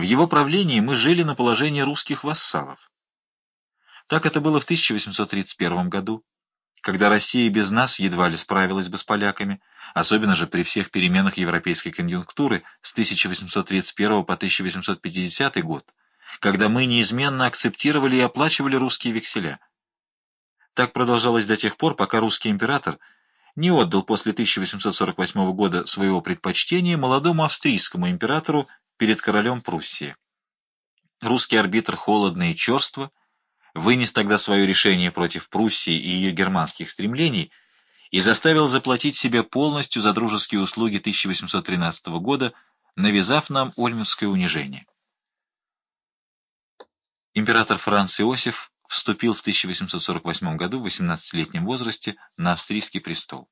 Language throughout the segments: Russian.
В его правлении мы жили на положении русских вассалов. Так это было в 1831 году, когда Россия без нас едва ли справилась бы с поляками, особенно же при всех переменах европейской конъюнктуры с 1831 по 1850 год, когда мы неизменно акцептировали и оплачивали русские векселя. Так продолжалось до тех пор, пока русский император не отдал после 1848 года своего предпочтения молодому австрийскому императору перед королем Пруссии. Русский арбитр холодно и черство вынес тогда свое решение против Пруссии и ее германских стремлений и заставил заплатить себе полностью за дружеские услуги 1813 года, навязав нам ольмутское унижение. Император Франц Иосиф вступил в 1848 году в 18-летнем возрасте на австрийский престол.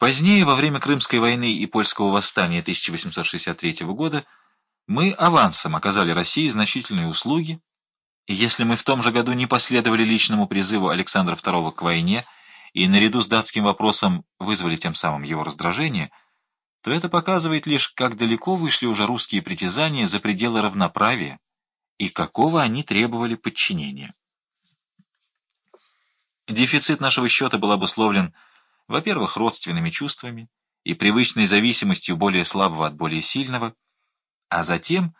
Позднее, во время Крымской войны и Польского восстания 1863 года, мы авансом оказали России значительные услуги, и если мы в том же году не последовали личному призыву Александра II к войне и наряду с датским вопросом вызвали тем самым его раздражение, то это показывает лишь, как далеко вышли уже русские притязания за пределы равноправия и какого они требовали подчинения. Дефицит нашего счета был обусловлен во-первых, родственными чувствами и привычной зависимостью более слабого от более сильного, а затем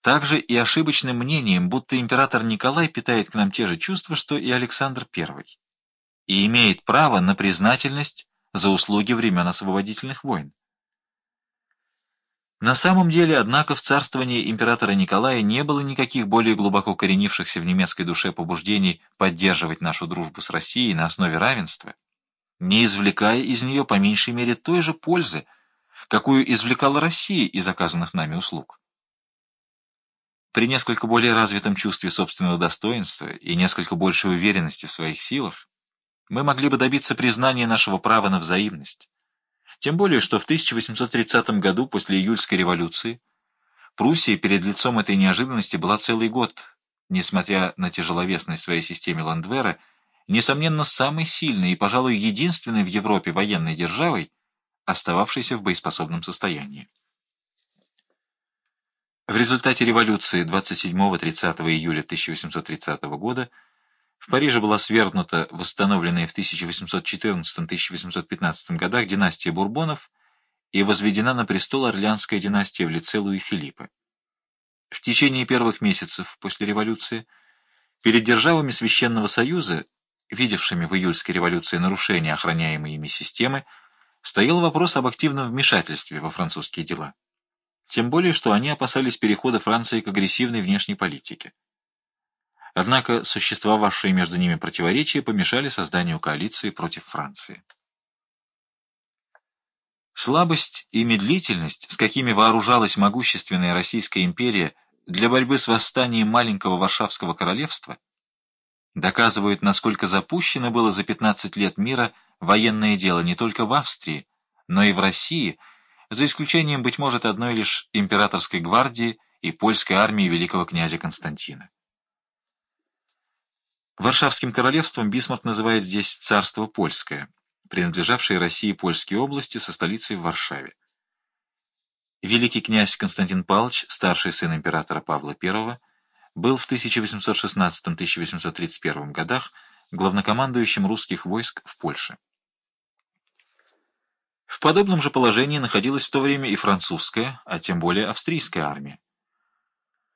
также и ошибочным мнением, будто император Николай питает к нам те же чувства, что и Александр I, и имеет право на признательность за услуги времен освободительных войн. На самом деле, однако, в царствовании императора Николая не было никаких более глубоко коренившихся в немецкой душе побуждений поддерживать нашу дружбу с Россией на основе равенства, не извлекая из нее по меньшей мере той же пользы, какую извлекала Россия из оказанных нами услуг. При несколько более развитом чувстве собственного достоинства и несколько большей уверенности в своих силах мы могли бы добиться признания нашего права на взаимность. Тем более, что в 1830 году, после июльской революции, Пруссия перед лицом этой неожиданности была целый год, несмотря на тяжеловесность своей системы Ландвера, несомненно, самой сильной и, пожалуй, единственной в Европе военной державой, остававшейся в боеспособном состоянии. В результате революции 27-30 июля 1830 года в Париже была свергнута восстановленная в 1814-1815 годах династия Бурбонов и возведена на престол Орлеанская династия в лице Луи Филиппа. В течение первых месяцев после революции перед державами Священного Союза видевшими в июльской революции нарушения охраняемой ими системы, стоял вопрос об активном вмешательстве во французские дела. Тем более, что они опасались перехода Франции к агрессивной внешней политике. Однако существовавшие между ними противоречия помешали созданию коалиции против Франции. Слабость и медлительность, с какими вооружалась могущественная Российская империя для борьбы с восстанием маленького Варшавского королевства, доказывают, насколько запущено было за 15 лет мира военное дело не только в Австрии, но и в России, за исключением, быть может, одной лишь императорской гвардии и польской армии великого князя Константина. Варшавским королевством Бисмарк называет здесь царство польское, принадлежавшее России польские области со столицей в Варшаве. Великий князь Константин Павлович, старший сын императора Павла I, был в 1816-1831 годах главнокомандующим русских войск в Польше. В подобном же положении находилась в то время и французская, а тем более австрийская армия.